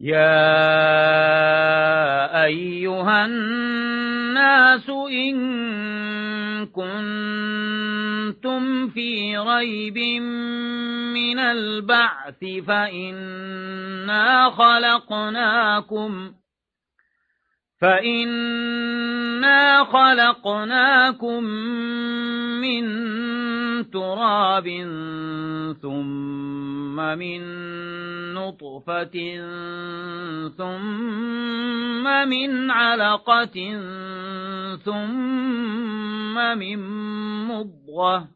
يا أيها الناس إن كنتم في ريب من البعث فإنا خلقناكم فإنا خلقناكم من تراب ثم من نطفة ثم من علقة ثم من مضغة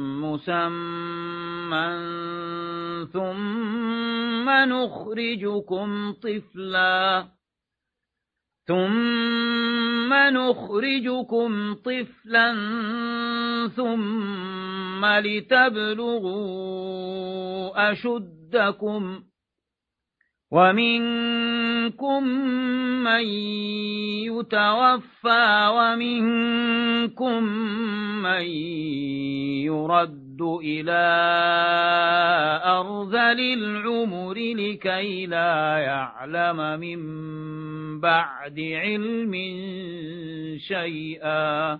مسمى ثم نخرجكم طفلا ثم نخرجكم طفلا ثم لتبلغوا أشدكم ومنكم من يتوفى ومنكم من يرد إلى أرذل العمر لكي لا يعلم من بعد علم شيئا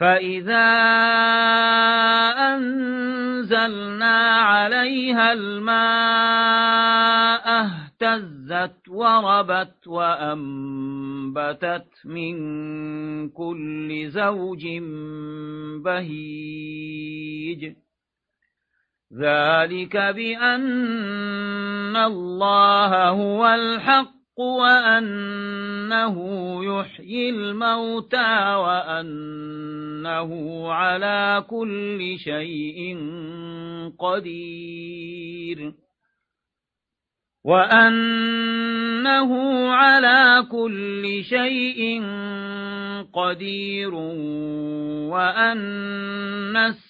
فإذا أنزلنا عليها الماء اهتزت وربت وأنبتت من كل زوج بهيج ذلك بأن الله هو الحق وأنه يحيي الموتى وأنه على كل شيء قدير. وأنه على كل شيء قدير. وأن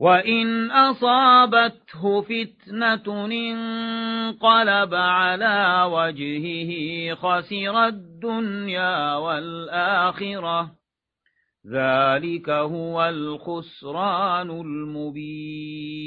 وإن أصابته فتنة انقلب على وجهه خسر الدنيا والآخرة ذلك هو الخسران المبين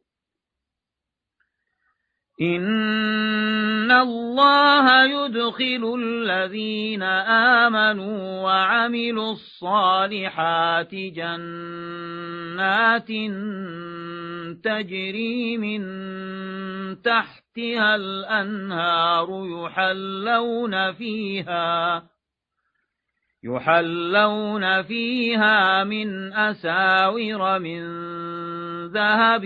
إن الله يدخل الذين آمنوا وعملوا الصالحات جنات تجري من تحتها الأنهار يحلون فيها يحلون فيها من أساور من ذهب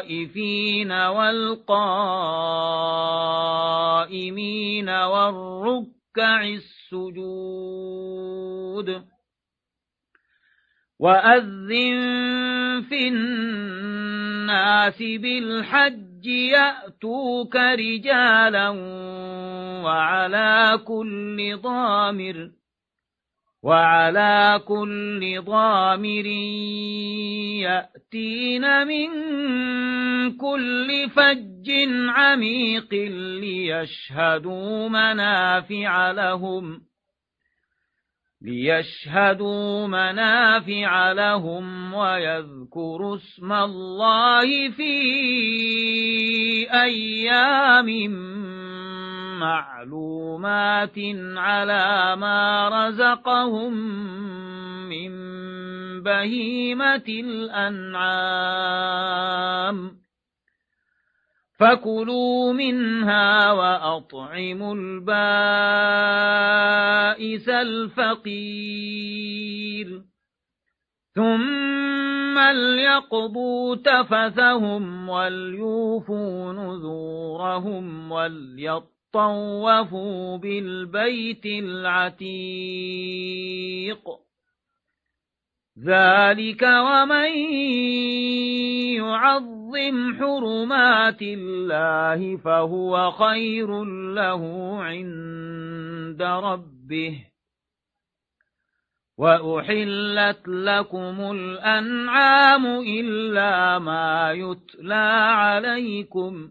للطائفين والقائمين والركع السجود وأذن في الناس بالحج يأتوك رجالا وعلى كل ضامر وعلى كل ضامر يأتين من كل فج عميق ليشهدوا منافع لهم ليشهدوا منافع لهم ويذكروا اسم الله في أيام معلومات على ما رزقهم من بهيمة الأنعام. فكلوا منها وأطعموا البائس الفقير. ثم ليقضوا تفثهم وليوفوا نذورهم وليطوفوا بالبيت العتيق. ذلك ومن يعظم حرمات الله فهو خير له عند ربه. وأحلت لكم الأنعام إلا ما يتلى عليكم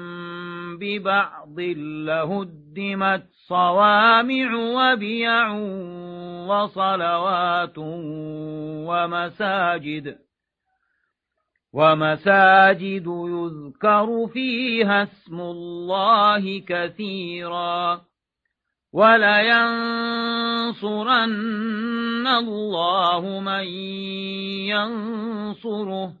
ببعض لهدمت صوامع وبيع وصلوات ومساجد ومساجد يذكر فيها اسم الله كثيرا. ولينصرن الله من ينصره.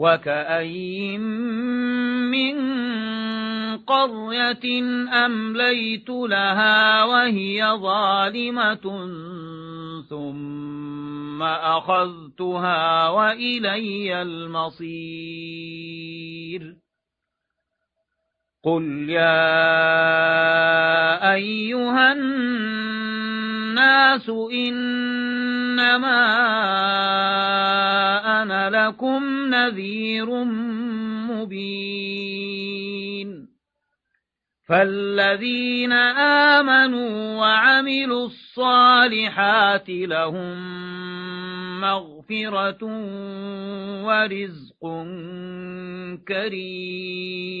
وكأي من قرية أمليت لها وهي ظالمة ثم أخذتها وإلي المصير قل يا أيها الناس إنما أنا لكم نذير مبين. فالذين آمنوا وعملوا الصالحات لهم مغفرة ورزق كريم.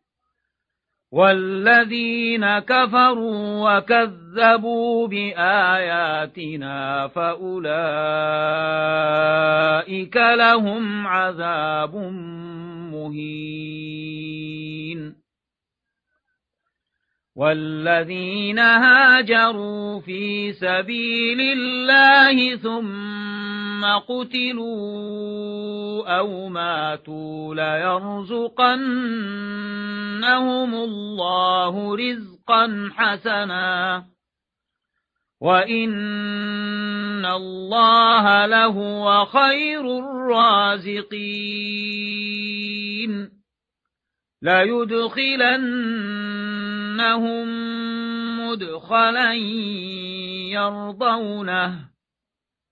والذين كفروا وكذبوا بآياتنا فأولئك لهم عذاب مهين. والذين هاجروا في سبيل الله قتلوا أو ماتوا ليرزقنهم الله رزقا حسنا. وإن الله لهو خير الرازقين. ليدخلنهم مدخلا يرضونه.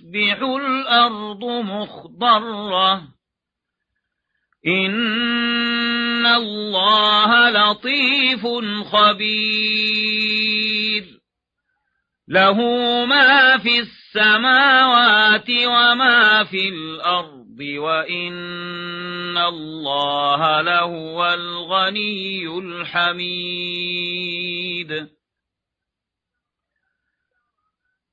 فتصبح الأرض مخضرة إن الله لطيف خبير له ما في السماوات وما في الأرض وإن الله لهو الغني الحميد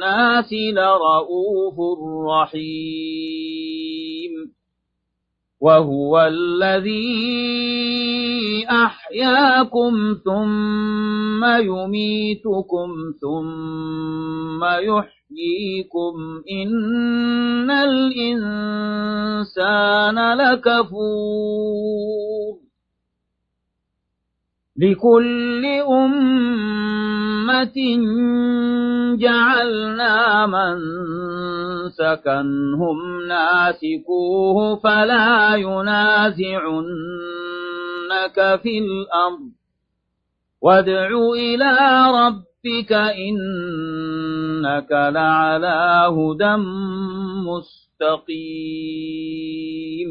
بالناس لرؤوف رحيم. وهو الذي أحياكم ثم يميتكم ثم يحييكم. إن الإنسان لكفور. لكل أمة جعلنا من سكنهم ناسكوه فلا ينازعنك في الأرض. وادع إلى ربك إنك لعلى هدى مستقيم.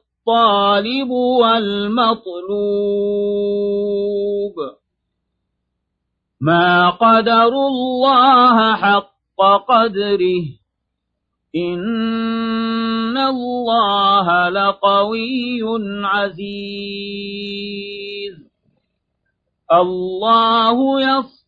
الطالب والمطلوب. ما قدروا الله حق قدره. إن الله لقوي عزيز. الله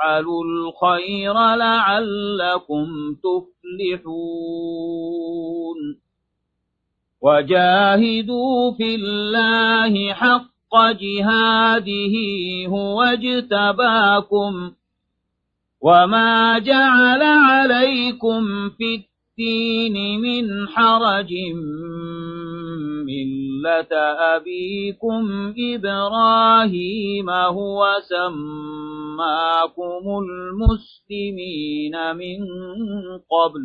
وافعلوا الخير لعلكم تفلحون. وجاهدوا في الله حق جهاده هو اجتباكم. وما جعل عليكم في الدين من حرج ملة أبيكم إبراهيم هو سماكم المسلمين من قبل.